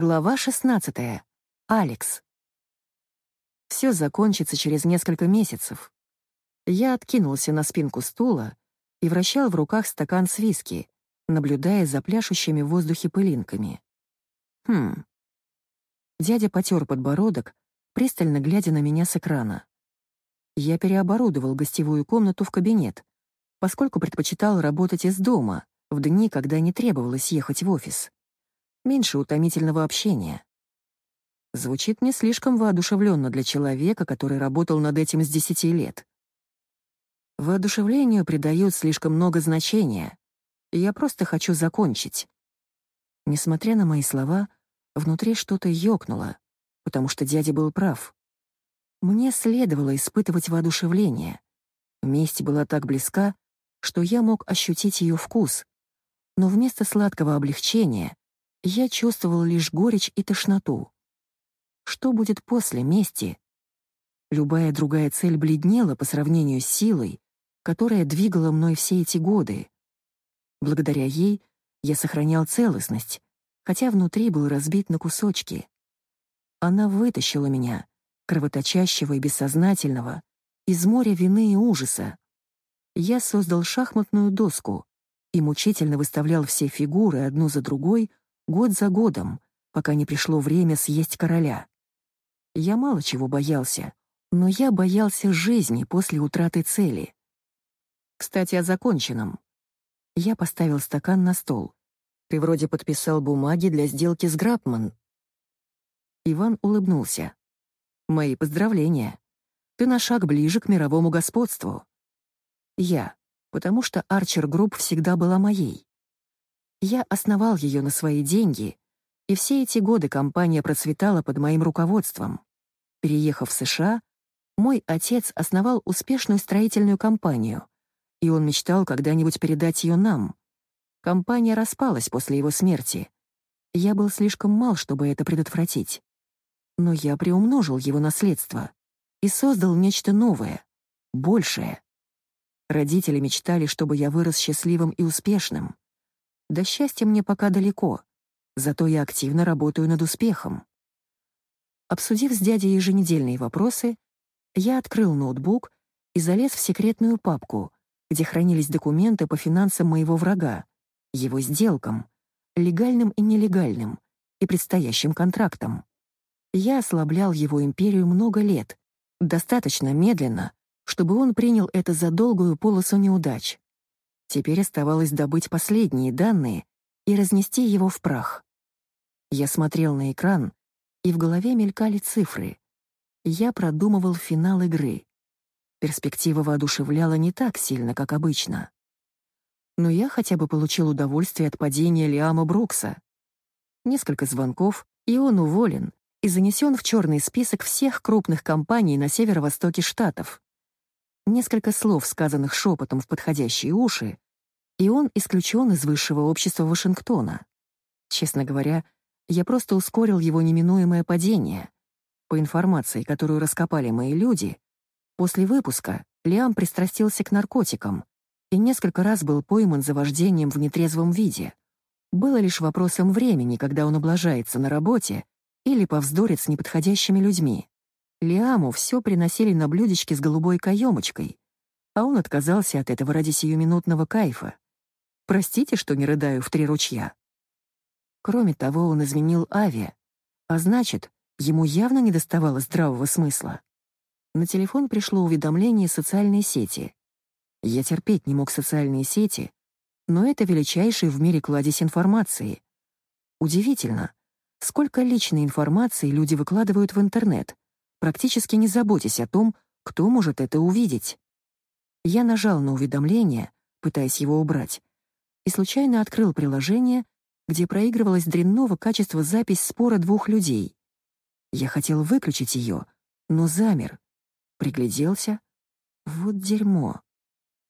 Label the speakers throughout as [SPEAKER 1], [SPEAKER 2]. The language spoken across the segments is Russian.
[SPEAKER 1] Глава 16. Алекс. Все закончится через несколько месяцев. Я откинулся на спинку стула и вращал в руках стакан с виски, наблюдая за пляшущими в воздухе пылинками. Хм. Дядя потер подбородок, пристально глядя на меня с экрана. Я переоборудовал гостевую комнату в кабинет, поскольку предпочитал работать из дома в дни, когда не требовалось ехать в офис меньше утомительного общения. Звучит не слишком воодушевленно для человека, который работал над этим с десяти лет. Воодушевлению придают слишком много значения. Я просто хочу закончить. Несмотря на мои слова, внутри что-то ёкнуло, потому что дядя был прав. Мне следовало испытывать воодушевление. Месть была так близка, что я мог ощутить ее вкус, но вместо сладкого облегчения я чувствовал лишь горечь и тошноту. Что будет после мести? Любая другая цель бледнела по сравнению с силой, которая двигала мной все эти годы. Благодаря ей я сохранял целостность, хотя внутри был разбит на кусочки. Она вытащила меня, кровоточащего и бессознательного, из моря вины и ужаса. Я создал шахматную доску и мучительно выставлял все фигуры одну за другой год за годом, пока не пришло время съесть короля. Я мало чего боялся, но я боялся жизни после утраты цели. Кстати, о законченном. Я поставил стакан на стол. Ты вроде подписал бумаги для сделки с Грапман. Иван улыбнулся. Мои поздравления. Ты на шаг ближе к мировому господству. Я, потому что Арчер Групп всегда была моей. Я основал ее на свои деньги, и все эти годы компания процветала под моим руководством. Переехав в США, мой отец основал успешную строительную компанию, и он мечтал когда-нибудь передать ее нам. Компания распалась после его смерти. Я был слишком мал, чтобы это предотвратить. Но я приумножил его наследство и создал нечто новое, большее. Родители мечтали, чтобы я вырос счастливым и успешным. До счастья мне пока далеко, зато я активно работаю над успехом. Обсудив с дядей еженедельные вопросы, я открыл ноутбук и залез в секретную папку, где хранились документы по финансам моего врага, его сделкам, легальным и нелегальным, и предстоящим контрактам. Я ослаблял его империю много лет, достаточно медленно, чтобы он принял это за долгую полосу неудач. Теперь оставалось добыть последние данные и разнести его в прах. Я смотрел на экран, и в голове мелькали цифры. Я продумывал финал игры. Перспектива воодушевляла не так сильно, как обычно. Но я хотя бы получил удовольствие от падения Лиама Брукса. Несколько звонков, и он уволен и занесен в черный список всех крупных компаний на северо-востоке штатов. Несколько слов, сказанных шепотом в подходящие уши, и он исключен из высшего общества Вашингтона. Честно говоря, я просто ускорил его неминуемое падение. По информации, которую раскопали мои люди, после выпуска Лиам пристрастился к наркотикам и несколько раз был пойман за вождением в нетрезвом виде. Было лишь вопросом времени, когда он облажается на работе или повздорит с неподходящими людьми. Лиаму все приносили на блюдечке с голубой каемочкой, а он отказался от этого ради сиюминутного кайфа. Простите, что не рыдаю в три ручья. Кроме того, он изменил Ави, а значит, ему явно не доставало здравого смысла. На телефон пришло уведомление социальной сети. Я терпеть не мог социальные сети, но это величайший в мире кладезь информации. Удивительно, сколько личной информации люди выкладывают в интернет, практически не заботясь о том, кто может это увидеть. Я нажал на уведомление, пытаясь его убрать, и случайно открыл приложение, где проигрывалась дрянного качества запись спора двух людей. Я хотел выключить ее, но замер. Пригляделся. Вот дерьмо.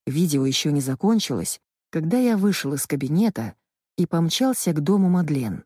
[SPEAKER 1] Видео еще не закончилось, когда я вышел из кабинета и помчался к дому Мадлен.